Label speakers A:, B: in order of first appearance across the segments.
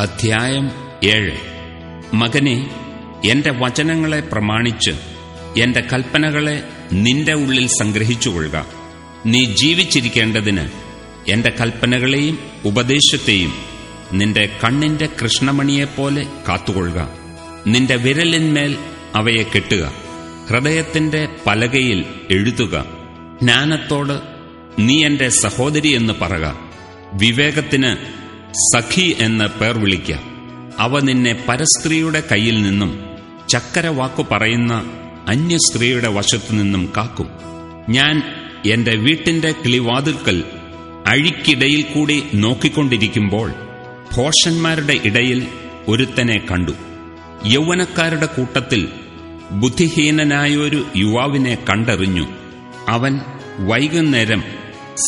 A: അധ്യായം ഏഴ്. മകനെ എന്റെ വചനങ്ങളെ പ്രമാണിച്ച് എന്റെ കൽപ്പനകളെ നിന്റെ ഉള്ളിൽ സംഗ്രഹിച്ചുകൊള്ളുക. നീ ജീവിച്ചിരിക്കേണ്ടതിന് എന്റെ കൽപ്പനകളെയും ഉപദേശത്തെയും നിന്റെ കണ്ണിന്റെ കൃഷ്ണമണിയെപ്പോലെ കാത്തുകൊള്ളുക. നിന്റെ വിരലിന്മേൽ അവയെ കെട്ടുക. ഹൃദയത്തിന്റെ പലകയിൽ എഴുതുക. ജ്ഞാനത്തോട് നീ എന്റെ സഹോദരി എന്ന് പറക. വിവേകത്തിന് സഖി എന്ന് പേർ വിളിക്ക. അവ നിന്നെ പരസ്ത്രീയുടെ കയ്യിൽ നിന്നും ചക്കരവാക്കു പറയുന്ന അന്യ സ്ത്രീയുടെ വശത്തു നിന്നും കാക്കും. ഞാൻ എന്റെ വീട്ടിന്റെ കിളിവാതിൽക്കൽ അഴിക്കിടയിൽ കൂടി നോക്കിക്കൊണ്ടിരിക്കുമ്പോൾ ഭോഷന്മാരുടെ ഇടയിൽ ഒരുത്തനെ കണ്ടു. യൗവനക്കാരുടെ കൂട്ടത്തിൽ ബുദ്ധിഹീനനായൊരു യുവാവിനെ കണ്ടറിഞ്ഞു. അവൻ വൈകുന്നേരം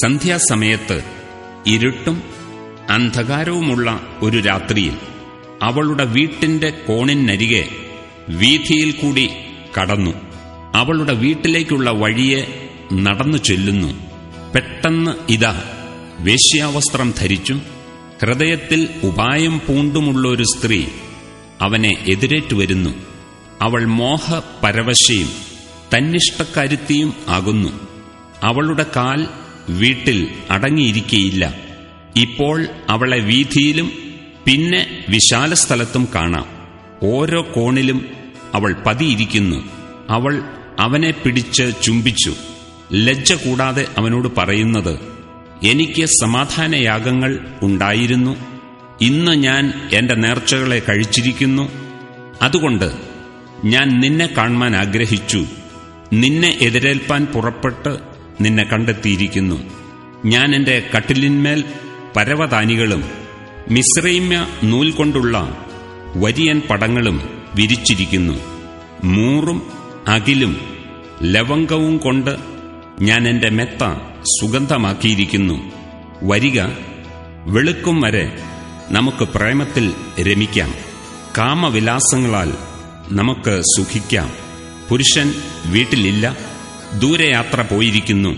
A: സന്ധ്യാസമയത്ത് ഇരുട്ടും അന്ധകാരവുമുള്ള ഒരു രാത്രിയിൽ അവളുടെ വീട്ടിന്റെ കോണിനരികെ വീഥിയിൽ കൂടി കടന്നു. അവളുടെ വീട്ടിലേക്കുള്ള വഴിയെ നടന്നു ചെല്ലുന്നു. പെട്ടെന്ന് ഇതാ വേശ്യാവസ്ത്രം ധരിച്ചും ഹൃദയത്തിൽ ഉപായം പൂണ്ടുമുള്ളൊരു സ്ത്രീ അവനെ എതിരേറ്റു വരുന്നു. അവൾ മോഹ പരവശയും തന്നിഷ്ടക്കരുത്തിയും ആകുന്നു. അവളുടെ കാൽ വീട്ടിൽ അടങ്ങിയിരിക്കയില്ല. ഇപ്പോൾ അവളെ വീഥിയിലും പിന്നെ വിശാല സ്ഥലത്തും കാണാം. ഓരോ കോണിലും അവൾ പതിയിരിക്കുന്നു. അവൾ അവനെ പിടിച്ച് ചുംബിച്ചു. ലജ്ജ കൂടാതെ അവനോട് പറയുന്നത് എനിക്ക് സമാധാനയാഗങ്ങൾ ഉണ്ടായിരുന്നു. ഇന്ന് ഞാൻ എന്റെ നേർച്ചകളെ കഴിച്ചിരിക്കുന്നു. അതുകൊണ്ട് ഞാൻ നിന്നെ കാണുവാൻ ആഗ്രഹിച്ചു. നിന്നെ എതിരേൽപ്പാൻ പുറപ്പെട്ട് നിന്നെ കണ്ടെത്തിയിരിക്കുന്നു. ഞാൻ എന്റെ കട്ടിലിന്മേൽ പരവതാനികളും മിശ്രൈമ്യ നൂൽ കൊണ്ടുള്ള വരിയൻ പടങ്ങളും വിരിച്ചിരിക്കുന്നു. മൂറും അകിലും ലവംഗവും കൊണ്ട് ഞാൻ എന്റെ മെത്ത സുഗന്ധമാക്കിയിരിക്കുന്നു. വരിക വെളുക്കും വരെ നമുക്ക് പ്രേമത്തിൽ രമിക്കാം. കാമവിലാസങ്ങളാൽ നമുക്ക് സുഖിക്കാം. പുരുഷൻ വീട്ടിലില്ല ദൂരയാത്ര പോയിരിക്കുന്നു.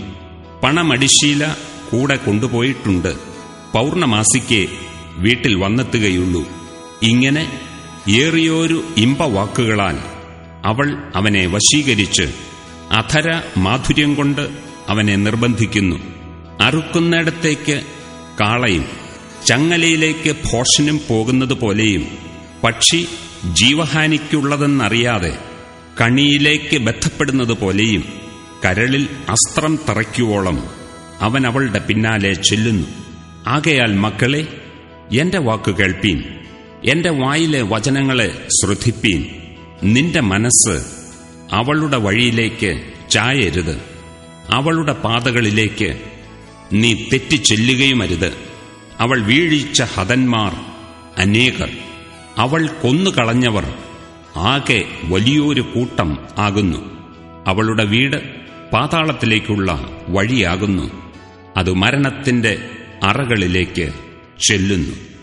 A: പണമടിശീല കൂടെ കൊണ്ടുപോയിട്ടുണ്ട്. പൗർണമാസിക്ക് വീട്ടിൽ വന്നെത്തുകയുള്ളൂ. ഇങ്ങനെ ഏറിയൊരു ഇമ്പവാക്കുകളാൽ അവൾ അവനെ വശീകരിച്ച് അധര മാധുര്യം കൊണ്ട് അവനെ നിർബന്ധിക്കുന്നു. അറുക്കുന്നിടത്തേക്ക് കാളയും ചങ്ങലയിലേക്ക് ഭോഷനും പോകുന്നതുപോലെയും പക്ഷി ജീവഹാനിക്കുള്ളതെന്നറിയാതെ കണിയിലേക്ക് ബന്ധപ്പെടുന്നത് പോലെയും കരളിൽ അസ്ത്രം തറയ്ക്കുവോളം അവൻ അവളുടെ പിന്നാലെ ചെല്ലുന്നു. ആകയാൽ മക്കളെ എന്റെ വാക്കു കേൾപ്പീൻ. എന്റെ വായിലെ വചനങ്ങളെ ശ്രദ്ധിപ്പീൻ. നിന്റെ മനസ്സ് അവളുടെ വഴിയിലേക്ക് ചായരുത്. അവളുടെ പാതകളിലേക്ക് നീ തെറ്റിച്ചെല്ലുകയുമരുത് അവൾ വീഴിച്ച ഹതന്മാർ അനേകർ. അവൾ കൊന്നുകളഞ്ഞവർ ആകെ വലിയൊരു കൂട്ടം ആകുന്നു. അവളുടെ വീട് പാതാളത്തിലേക്കുള്ള വഴിയാകുന്നു. അത് മരണത്തിന്റെ അറകളിലേക്ക് ചെല്ലുന്നു.